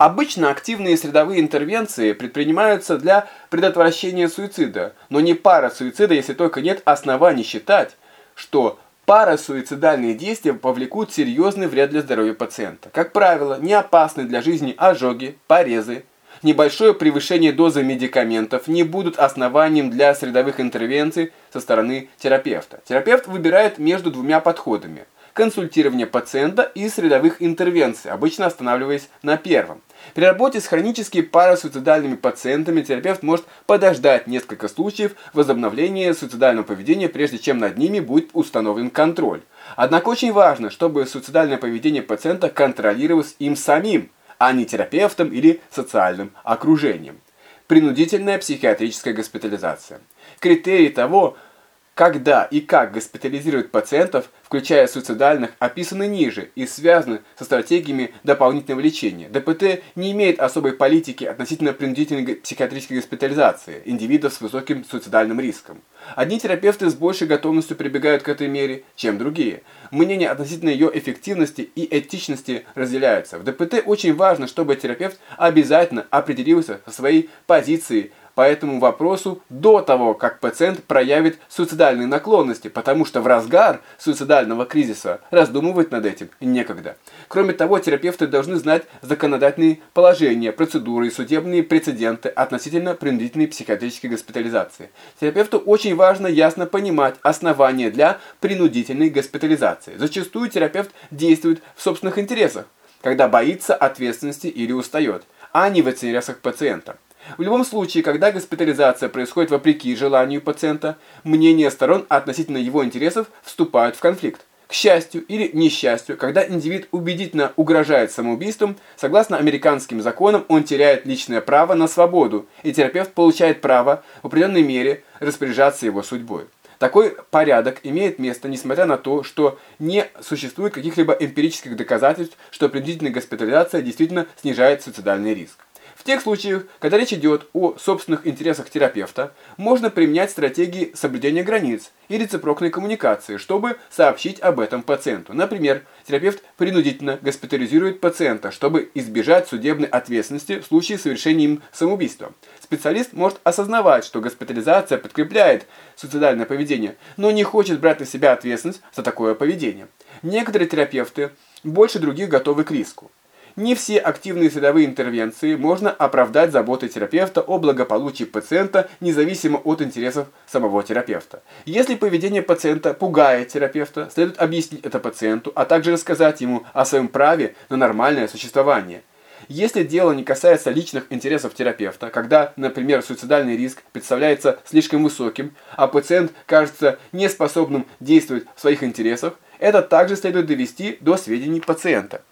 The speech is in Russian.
Обычно активные средовые интервенции предпринимаются для предотвращения суицида, но не парасуицида, если только нет оснований считать, что парасуицидальные действия повлекут серьезный вред для здоровья пациента. Как правило, не опасны для жизни ожоги, порезы, небольшое превышение дозы медикаментов не будут основанием для средовых интервенций со стороны терапевта. Терапевт выбирает между двумя подходами – консультирование пациента и средовых интервенций, обычно останавливаясь на первом. При работе с хронически парасуицидальными пациентами терапевт может подождать несколько случаев возобновления суицидального поведения, прежде чем над ними будет установлен контроль. Однако очень важно, чтобы суицидальное поведение пациента контролировалось им самим, а не терапевтом или социальным окружением. Принудительная психиатрическая госпитализация. Критерии того, когда и как госпитализируют пациентов, включая суицидальных, описаны ниже и связаны со стратегиями дополнительного лечения. ДПТ не имеет особой политики относительно принудительной психиатрической госпитализации индивидов с высоким суицидальным риском. Одни терапевты с большей готовностью прибегают к этой мере, чем другие. Мнения относительно ее эффективности и этичности разделяются. В ДПТ очень важно, чтобы терапевт обязательно определился со своей позицией по этому вопросу до того, как пациент проявит суицидальные наклонности, потому что в разгар суицидального кризиса раздумывать над этим некогда. Кроме того, терапевты должны знать законодательные положения, процедуры и судебные прецеденты относительно принудительной психиатрической госпитализации. Терапевту очень важно ясно понимать основания для принудительной госпитализации. Зачастую терапевт действует в собственных интересах, когда боится ответственности или устает, а не в интересах пациента. В любом случае, когда госпитализация происходит вопреки желанию пациента, мнения сторон относительно его интересов вступают в конфликт. К счастью или несчастью, когда индивид убедительно угрожает самоубийством, согласно американским законам он теряет личное право на свободу, и терапевт получает право в определенной мере распоряжаться его судьбой. Такой порядок имеет место, несмотря на то, что не существует каких-либо эмпирических доказательств, что принудительная госпитализация действительно снижает суицидальный риск. В тех случаях, когда речь идет о собственных интересах терапевта, можно применять стратегии соблюдения границ и рецепрокной коммуникации, чтобы сообщить об этом пациенту. Например, терапевт принудительно госпитализирует пациента, чтобы избежать судебной ответственности в случае совершения им самоубийства. Специалист может осознавать, что госпитализация подкрепляет суицидальное поведение, но не хочет брать на себя ответственность за такое поведение. Некоторые терапевты больше других готовы к риску. Не все активные средовые интервенции можно оправдать заботой терапевта о благополучии пациента, независимо от интересов самого терапевта. Если поведение пациента пугает терапевта, следует объяснить это пациенту, а также рассказать ему о своем праве на нормальное существование. Если дело не касается личных интересов терапевта, когда, например, суицидальный риск представляется слишком высоким, а пациент кажется неспособным действовать в своих интересах, это также следует довести до сведений пациента.